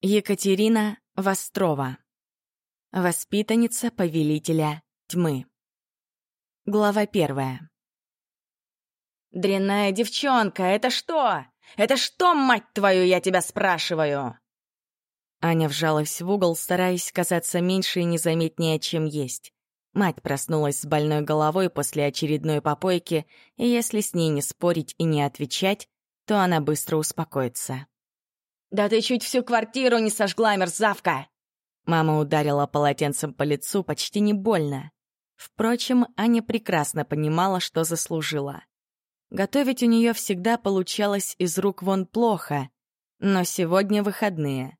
Екатерина Вострова. Воспитанница повелителя тьмы. Глава первая. «Дрянная девчонка, это что? Это что, мать твою, я тебя спрашиваю?» Аня вжалась в угол, стараясь казаться меньше и незаметнее, чем есть. Мать проснулась с больной головой после очередной попойки, и если с ней не спорить и не отвечать, то она быстро успокоится. «Да ты чуть всю квартиру не сожгла, мерзавка!» Мама ударила полотенцем по лицу почти не больно. Впрочем, Аня прекрасно понимала, что заслужила. Готовить у нее всегда получалось из рук вон плохо, но сегодня выходные.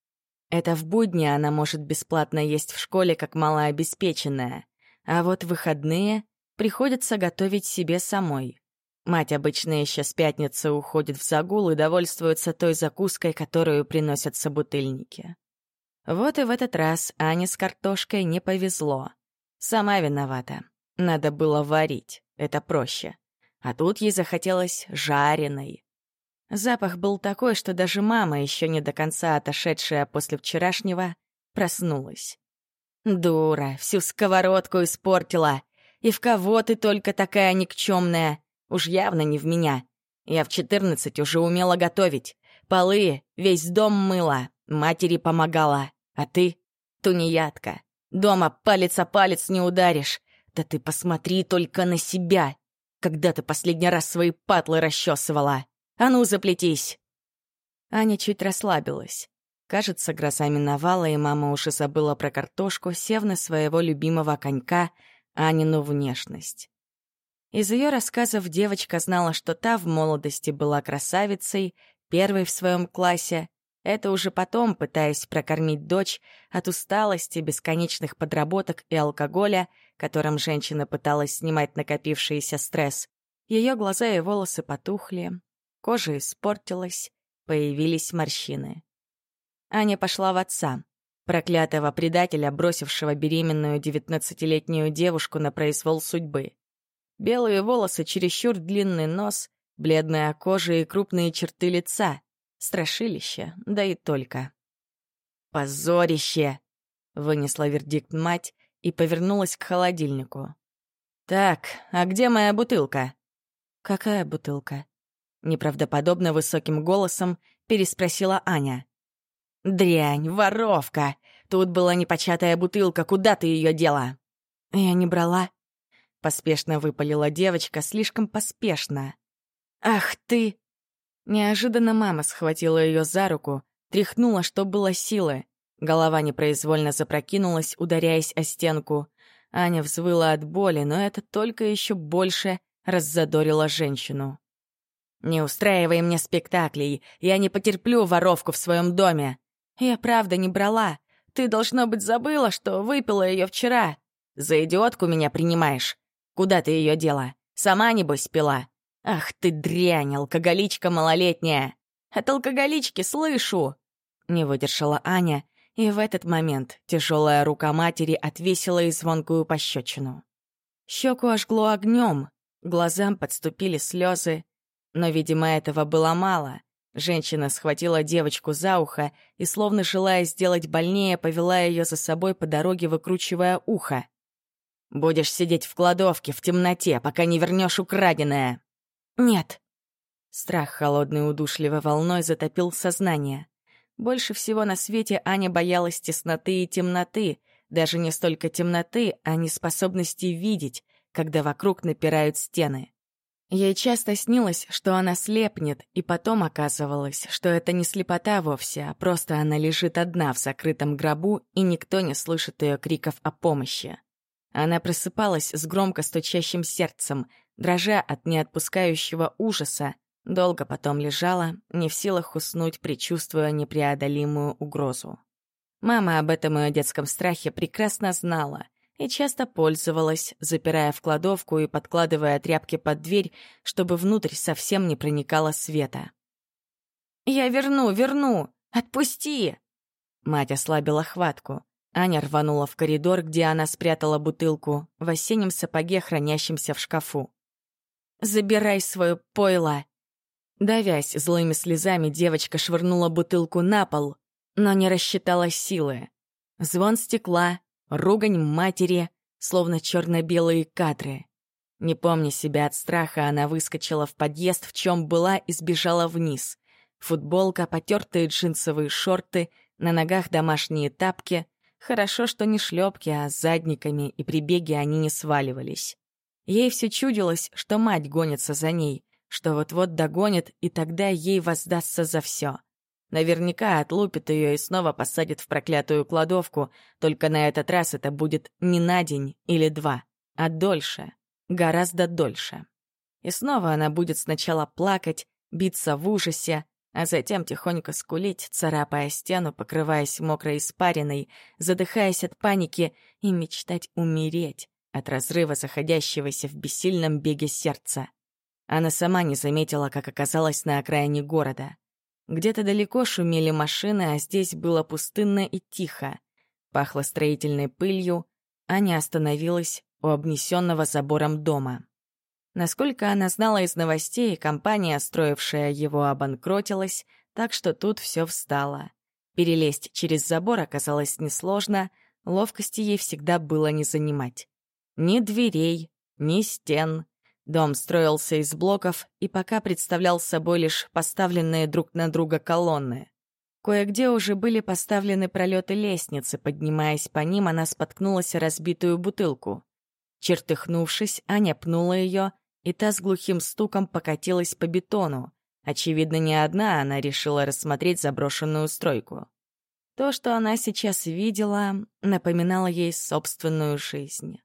Это в будни она может бесплатно есть в школе, как малообеспеченная. А вот выходные приходится готовить себе самой. Мать обычно еще с пятницы уходит в загул и довольствуется той закуской, которую приносят собутыльники. Вот и в этот раз Ане с картошкой не повезло. Сама виновата. Надо было варить, это проще. А тут ей захотелось жареной. Запах был такой, что даже мама, еще не до конца отошедшая после вчерашнего, проснулась. «Дура, всю сковородку испортила! И в кого ты только такая никчемная? Уж явно не в меня. Я в четырнадцать уже умела готовить. Полы, весь дом мыла, матери помогала. А ты — тунеядка. Дома палец о палец не ударишь. Да ты посмотри только на себя. Когда ты последний раз свои патлы расчесывала? А ну, заплетись!» Аня чуть расслабилась. Кажется, гроза миновала, и мама уже забыла про картошку, сев на своего любимого конька, Анину внешность. Из ее рассказов девочка знала, что та в молодости была красавицей, первой в своем классе. Это уже потом, пытаясь прокормить дочь от усталости, бесконечных подработок и алкоголя, которым женщина пыталась снимать накопившийся стресс, ее глаза и волосы потухли, кожа испортилась, появились морщины. Аня пошла в отца, проклятого предателя, бросившего беременную девятнадцатилетнюю девушку на произвол судьбы. Белые волосы, чересчур длинный нос, бледная кожа и крупные черты лица. Страшилище, да и только. «Позорище!» — вынесла вердикт мать и повернулась к холодильнику. «Так, а где моя бутылка?» «Какая бутылка?» Неправдоподобно высоким голосом переспросила Аня. «Дрянь, воровка! Тут была непочатая бутылка, куда ты ее дела?» «Я не брала», Поспешно выпалила девочка, слишком поспешно. «Ах ты!» Неожиданно мама схватила ее за руку, тряхнула, что было силы. Голова непроизвольно запрокинулась, ударяясь о стенку. Аня взвыла от боли, но это только еще больше раззадорило женщину. «Не устраивай мне спектаклей, я не потерплю воровку в своем доме. Я правда не брала. Ты, должно быть, забыла, что выпила ее вчера. За идиотку меня принимаешь. Куда ты ее дела? Сама, небось, пила? Ах ты дрянь, алкоголичка малолетняя! От алкоголички слышу!» Не выдержала Аня, и в этот момент тяжелая рука матери отвесила и звонкую пощечину. Щеку ожгло огнем, глазам подступили слезы, но, видимо, этого было мало. Женщина схватила девочку за ухо и, словно желая сделать больнее, повела ее за собой по дороге, выкручивая ухо. Будешь сидеть в кладовке в темноте, пока не вернешь украденное. Нет. Страх холодной удушливой волной затопил сознание. Больше всего на свете Аня боялась тесноты и темноты, даже не столько темноты, а неспособности видеть, когда вокруг напирают стены. Ей часто снилось, что она слепнет, и потом оказывалось, что это не слепота вовсе, а просто она лежит одна в закрытом гробу, и никто не слышит ее криков о помощи. Она просыпалась с громко стучащим сердцем, дрожа от неотпускающего ужаса, долго потом лежала, не в силах уснуть, предчувствуя непреодолимую угрозу. Мама об этом ее детском страхе прекрасно знала и часто пользовалась, запирая в кладовку и подкладывая тряпки под дверь, чтобы внутрь совсем не проникало света. «Я верну, верну! Отпусти!» Мать ослабила хватку. Аня рванула в коридор, где она спрятала бутылку, в осеннем сапоге, хранящемся в шкафу. «Забирай свое пойло!» Давясь злыми слезами, девочка швырнула бутылку на пол, но не рассчитала силы. Звон стекла, ругань матери, словно черно-белые кадры. Не помня себя от страха, она выскочила в подъезд, в чем была, и сбежала вниз. Футболка, потертые джинсовые шорты, на ногах домашние тапки. Хорошо, что не шлепки, а с задниками, и при беге они не сваливались. Ей все чудилось, что мать гонится за ней, что вот-вот догонит, и тогда ей воздастся за все. Наверняка отлупит ее и снова посадит в проклятую кладовку, только на этот раз это будет не на день или два, а дольше, гораздо дольше. И снова она будет сначала плакать, биться в ужасе, а затем тихонько скулить, царапая стену, покрываясь мокрой испариной, задыхаясь от паники и мечтать умереть от разрыва заходящегося в бессильном беге сердца. Она сама не заметила, как оказалась на окраине города — где-то далеко шумели машины, а здесь было пустынно и тихо. Пахло строительной пылью. Аня остановилась у обнесенного забором дома. Насколько она знала из новостей, компания, строившая его, обанкротилась, так что тут все встало. Перелезть через забор оказалось несложно, ловкости ей всегда было не занимать. Ни дверей, ни стен, Дом строился из блоков и пока представлял собой лишь поставленные друг на друга колонны. Кое-где уже были поставлены пролеты лестницы, поднимаясь по ним, она споткнулась о разбитую бутылку. Чертыхнувшись, Аня пнула ее, и та с глухим стуком покатилась по бетону. Очевидно, не одна она решила рассмотреть заброшенную стройку. То, что она сейчас видела, напоминало ей собственную жизнь.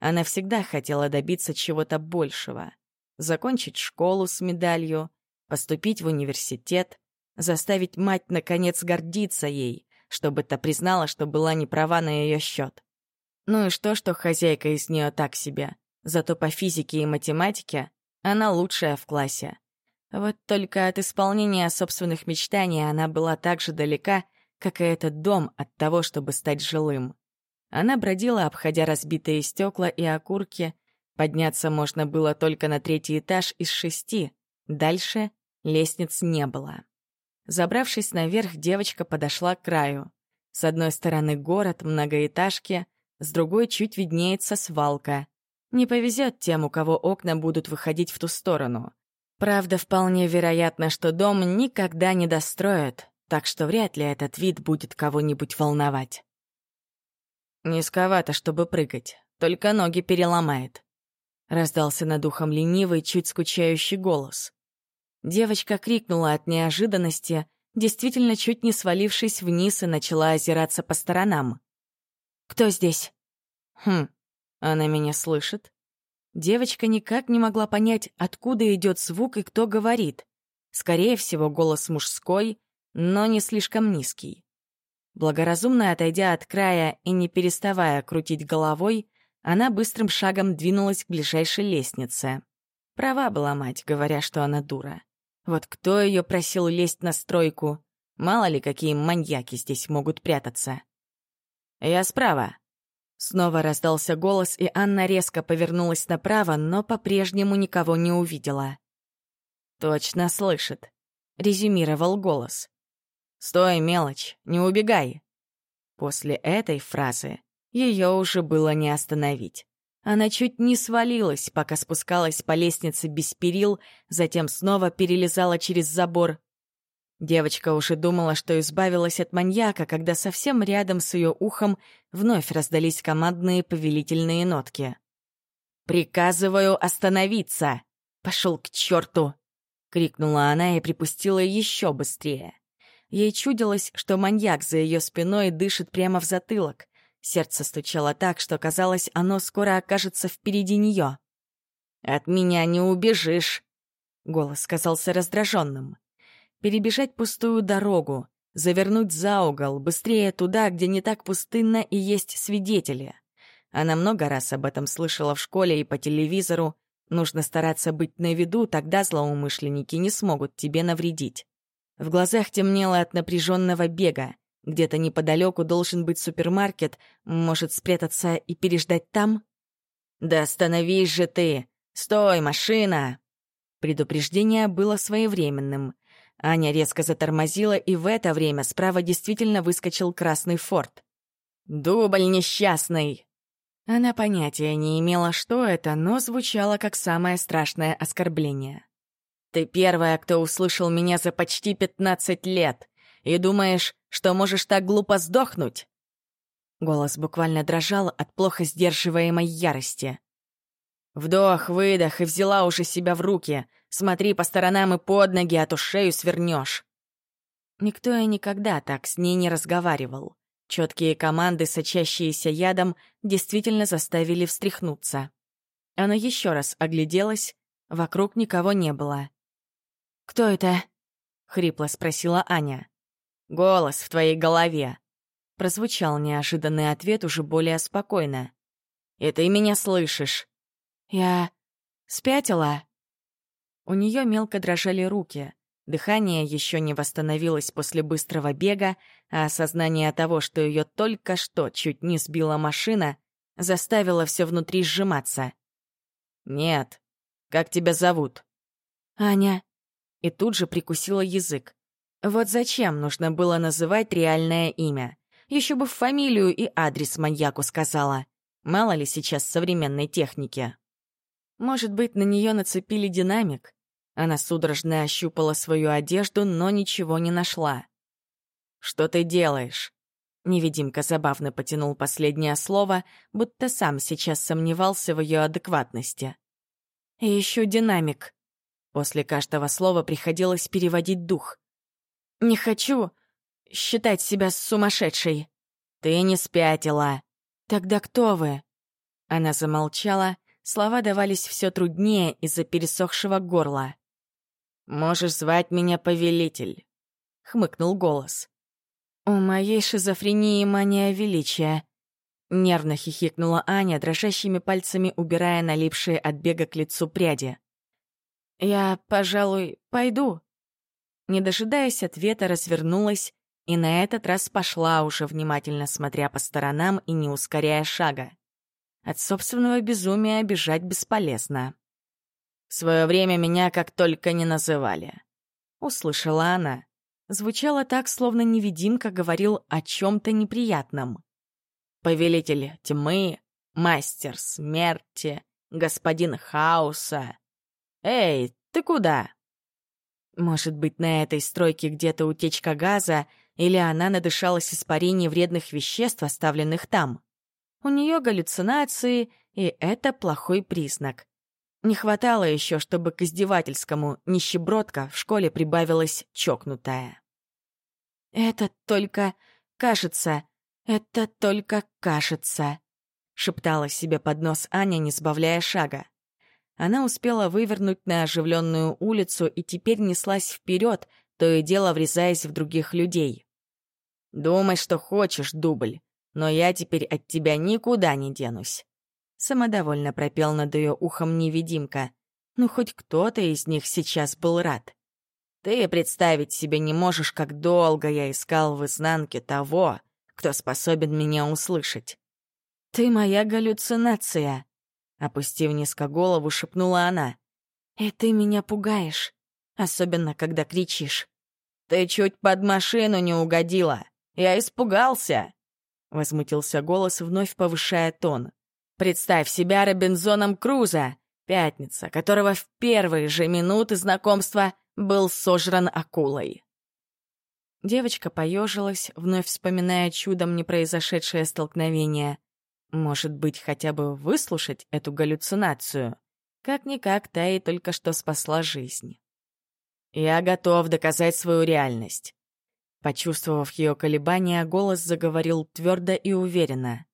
Она всегда хотела добиться чего-то большего. Закончить школу с медалью, поступить в университет, заставить мать, наконец, гордиться ей, чтобы та признала, что была не права на ее счет. Ну и что, что хозяйка из нее так себе. Зато по физике и математике она лучшая в классе. Вот только от исполнения собственных мечтаний она была так же далека, как и этот дом от того, чтобы стать жилым. Она бродила, обходя разбитые стекла и окурки. Подняться можно было только на третий этаж из шести. Дальше лестниц не было. Забравшись наверх, девочка подошла к краю. С одной стороны город, многоэтажки, с другой чуть виднеется свалка. Не повезет тем, у кого окна будут выходить в ту сторону. Правда, вполне вероятно, что дом никогда не достроят, так что вряд ли этот вид будет кого-нибудь волновать. «Низковато, чтобы прыгать, только ноги переломает», — раздался над ухом ленивый, чуть скучающий голос. Девочка крикнула от неожиданности, действительно чуть не свалившись вниз и начала озираться по сторонам. «Кто здесь?» «Хм, она меня слышит?» Девочка никак не могла понять, откуда идет звук и кто говорит. Скорее всего, голос мужской, но не слишком низкий. Благоразумно отойдя от края и не переставая крутить головой, она быстрым шагом двинулась к ближайшей лестнице. Права была мать, говоря, что она дура. Вот кто ее просил лезть на стройку? Мало ли, какие маньяки здесь могут прятаться. «Я справа». Снова раздался голос, и Анна резко повернулась направо, но по-прежнему никого не увидела. «Точно слышит», — резюмировал голос. «Стой, мелочь, не убегай!» После этой фразы ее уже было не остановить. Она чуть не свалилась, пока спускалась по лестнице без перил, затем снова перелезала через забор. Девочка уже думала, что избавилась от маньяка, когда совсем рядом с ее ухом вновь раздались командные повелительные нотки. «Приказываю остановиться! Пошел к черту!» — крикнула она и припустила еще быстрее. Ей чудилось, что маньяк за ее спиной дышит прямо в затылок. Сердце стучало так, что казалось, оно скоро окажется впереди нее. «От меня не убежишь!» — голос казался раздраженным. Перебежать пустую дорогу, завернуть за угол, быстрее туда, где не так пустынно и есть свидетели. Она много раз об этом слышала в школе и по телевизору. Нужно стараться быть на виду, тогда злоумышленники не смогут тебе навредить. В глазах темнело от напряженного бега. Где-то неподалеку должен быть супермаркет, может спрятаться и переждать там? «Да остановись же ты! Стой, машина!» Предупреждение было своевременным. Аня резко затормозила, и в это время справа действительно выскочил красный форт. «Дубль несчастный!» Она понятия не имела, что это, но звучало как самое страшное оскорбление. «Ты первая, кто услышал меня за почти пятнадцать лет, и думаешь, что можешь так глупо сдохнуть?» Голос буквально дрожал от плохо сдерживаемой ярости. Вдох, выдох, и взяла уже себя в руки. Смотри по сторонам и под ноги, а то шею свернешь. Никто и никогда так с ней не разговаривал. Четкие команды, сочащиеся ядом, действительно заставили встряхнуться. Она еще раз огляделась, вокруг никого не было. «Кто это?» — хрипло спросила Аня. «Голос в твоей голове», — прозвучал неожиданный ответ уже более спокойно. «И ты меня слышишь?» «Я... спятила?» У нее мелко дрожали руки. Дыхание еще не восстановилось после быстрого бега, а осознание того, что ее только что чуть не сбила машина, заставило все внутри сжиматься. «Нет. Как тебя зовут?» «Аня». И тут же прикусила язык. Вот зачем нужно было называть реальное имя? Еще бы фамилию и адрес маньяку сказала. Мало ли сейчас современной техники. Может быть, на нее нацепили динамик? Она судорожно ощупала свою одежду, но ничего не нашла. «Что ты делаешь?» Невидимка забавно потянул последнее слово, будто сам сейчас сомневался в ее адекватности. «И ищу динамик». После каждого слова приходилось переводить дух. «Не хочу считать себя сумасшедшей». «Ты не спятила». «Тогда кто вы?» Она замолчала, слова давались все труднее из-за пересохшего горла. «Можешь звать меня повелитель», — хмыкнул голос. «У моей шизофрении мания величия», — нервно хихикнула Аня, дрожащими пальцами убирая налипшие от бега к лицу пряди. «Я, пожалуй, пойду». Не дожидаясь ответа, развернулась и на этот раз пошла уже внимательно смотря по сторонам и не ускоряя шага. От собственного безумия бежать бесполезно. В свое время меня как только не называли. Услышала она. Звучало так, словно невидимка говорил о чем-то неприятном. Повелитель тьмы, мастер смерти, господин хаоса. Эй, ты куда? Может быть, на этой стройке где-то утечка газа, или она надышалась испарений вредных веществ, оставленных там. У нее галлюцинации, и это плохой признак. Не хватало еще, чтобы к издевательскому нищебродка в школе прибавилась чокнутая. «Это только кажется, это только кажется», — шептала себе под нос Аня, не сбавляя шага. Она успела вывернуть на оживленную улицу и теперь неслась вперед, то и дело врезаясь в других людей. «Думай, что хочешь, дубль, но я теперь от тебя никуда не денусь. Самодовольно пропел над ее ухом невидимка. Ну, хоть кто-то из них сейчас был рад. Ты представить себе не можешь, как долго я искал в изнанке того, кто способен меня услышать. «Ты моя галлюцинация», — опустив низко голову, шепнула она. «И ты меня пугаешь, особенно когда кричишь». «Ты чуть под машину не угодила. Я испугался», — возмутился голос, вновь повышая тон. Представь себя Робинзоном Круза, пятница, которого в первые же минуты знакомства был сожран акулой. Девочка поежилась, вновь вспоминая чудом не произошедшее столкновение. Может быть, хотя бы выслушать эту галлюцинацию? Как-никак, та ей только что спасла жизнь. «Я готов доказать свою реальность». Почувствовав ее колебания, голос заговорил твердо и уверенно.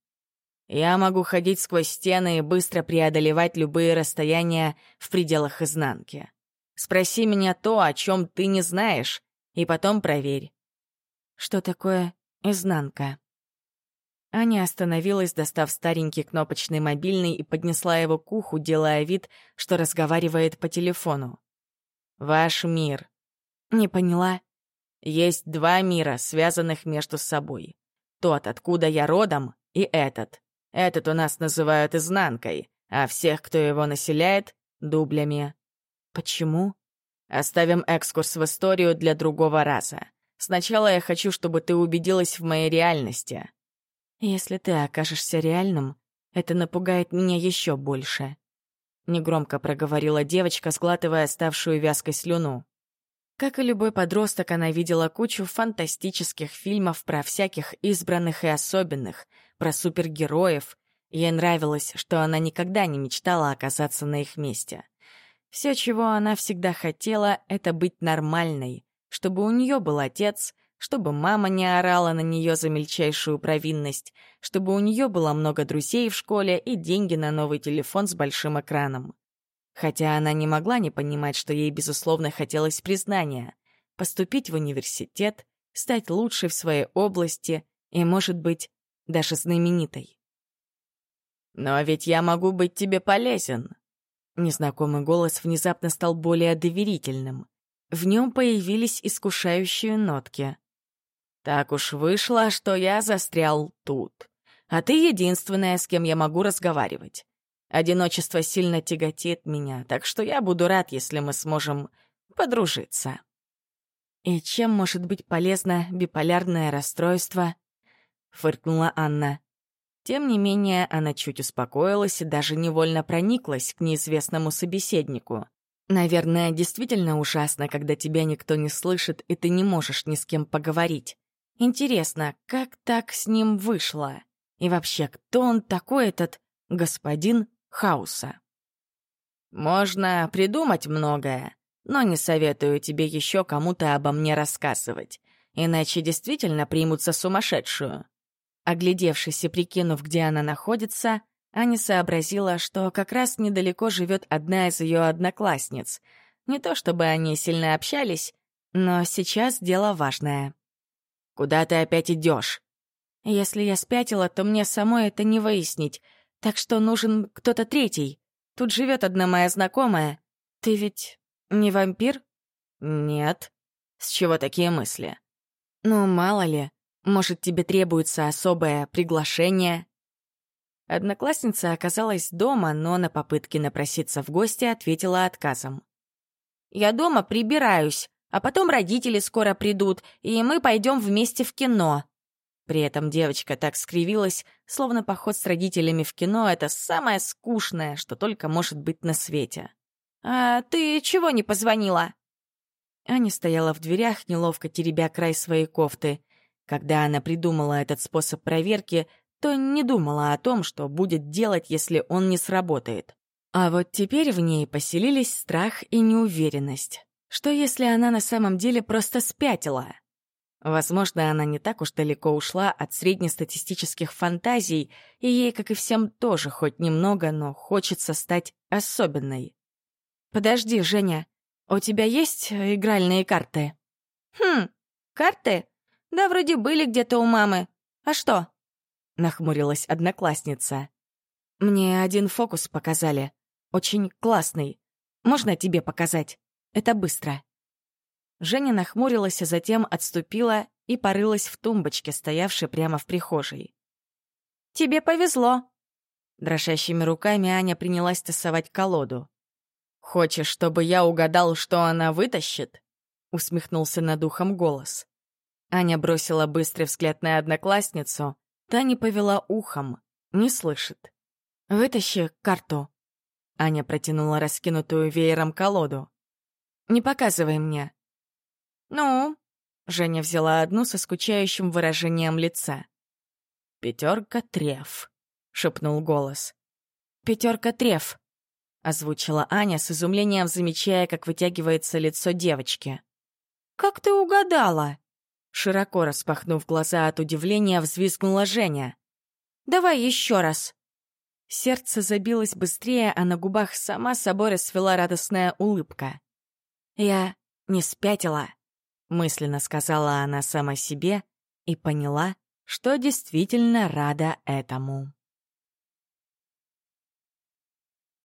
Я могу ходить сквозь стены и быстро преодолевать любые расстояния в пределах изнанки. Спроси меня то, о чем ты не знаешь, и потом проверь. Что такое изнанка? Аня остановилась, достав старенький кнопочный мобильный и поднесла его к уху, делая вид, что разговаривает по телефону. «Ваш мир». «Не поняла». «Есть два мира, связанных между собой. Тот, откуда я родом, и этот. Этот у нас называют изнанкой, а всех, кто его населяет, — дублями. Почему? Оставим экскурс в историю для другого раза. Сначала я хочу, чтобы ты убедилась в моей реальности». «Если ты окажешься реальным, это напугает меня еще больше», — негромко проговорила девочка, сглатывая оставшую вязкой слюну. Как и любой подросток, она видела кучу фантастических фильмов про всяких избранных и особенных, про супергероев. Ей нравилось, что она никогда не мечтала оказаться на их месте. Все, чего она всегда хотела, — это быть нормальной, чтобы у нее был отец, чтобы мама не орала на нее за мельчайшую провинность, чтобы у нее было много друзей в школе и деньги на новый телефон с большим экраном. Хотя она не могла не понимать, что ей, безусловно, хотелось признания, поступить в университет, стать лучшей в своей области и, может быть, даже знаменитой. «Но ведь я могу быть тебе полезен!» Незнакомый голос внезапно стал более доверительным. В нем появились искушающие нотки. «Так уж вышло, что я застрял тут. А ты единственная, с кем я могу разговаривать. Одиночество сильно тяготит меня, так что я буду рад, если мы сможем подружиться. «И чем может быть полезно биполярное расстройство?» — фыркнула Анна. Тем не менее, она чуть успокоилась и даже невольно прониклась к неизвестному собеседнику. Наверное, действительно ужасно, когда тебя никто не слышит, и ты не можешь ни с кем поговорить. Интересно, как так с ним вышло? И вообще, кто он такой, этот господин хаоса. Можно придумать многое, но не советую тебе еще кому-то обо мне рассказывать, иначе действительно примутся сумасшедшую. Оглядевшись и прикинув, где она находится, Аня сообразила, что как раз недалеко живет одна из ее одноклассниц. Не то чтобы они сильно общались, но сейчас дело важное. «Куда ты опять идешь? «Если я спятила, то мне самой это не выяснить», так что нужен кто-то третий. Тут живет одна моя знакомая. Ты ведь не вампир? Нет. С чего такие мысли? Ну, мало ли. Может, тебе требуется особое приглашение? Одноклассница оказалась дома, но на попытке напроситься в гости ответила отказом. «Я дома прибираюсь, а потом родители скоро придут, и мы пойдем вместе в кино. При этом девочка так скривилась, словно поход с родителями в кино — это самое скучное, что только может быть на свете. «А ты чего не позвонила?» Аня стояла в дверях, неловко теребя край своей кофты. Когда она придумала этот способ проверки, то не думала о том, что будет делать, если он не сработает. А вот теперь в ней поселились страх и неуверенность. Что если она на самом деле просто спятила? Возможно, она не так уж далеко ушла от среднестатистических фантазий, и ей, как и всем, тоже хоть немного, но хочется стать особенной. «Подожди, Женя, у тебя есть игральные карты?» «Хм, карты? Да вроде были где-то у мамы. А что?» — нахмурилась одноклассница. «Мне один фокус показали. Очень классный. Можно тебе показать? Это быстро». Женя нахмурилась, а затем отступила и порылась в тумбочке, стоявшей прямо в прихожей. «Тебе повезло!» Дрожащими руками Аня принялась тасовать колоду. «Хочешь, чтобы я угадал, что она вытащит?» — усмехнулся над ухом голос. Аня бросила быстрый взгляд на одноклассницу. Та не повела ухом, не слышит. «Вытащи карту». Аня протянула раскинутую веером колоду. «Не показывай мне. «Ну?» — Женя взяла одну со скучающим выражением лица. «Пятерка треф», — шепнул голос. «Пятерка треф», — озвучила Аня с изумлением, замечая, как вытягивается лицо девочки. «Как ты угадала?» Широко распахнув глаза от удивления, взвизгнула Женя. «Давай еще раз». Сердце забилось быстрее, а на губах сама собой расцвела радостная улыбка. «Я не спятила», мысленно сказала она сама себе и поняла, что действительно рада этому.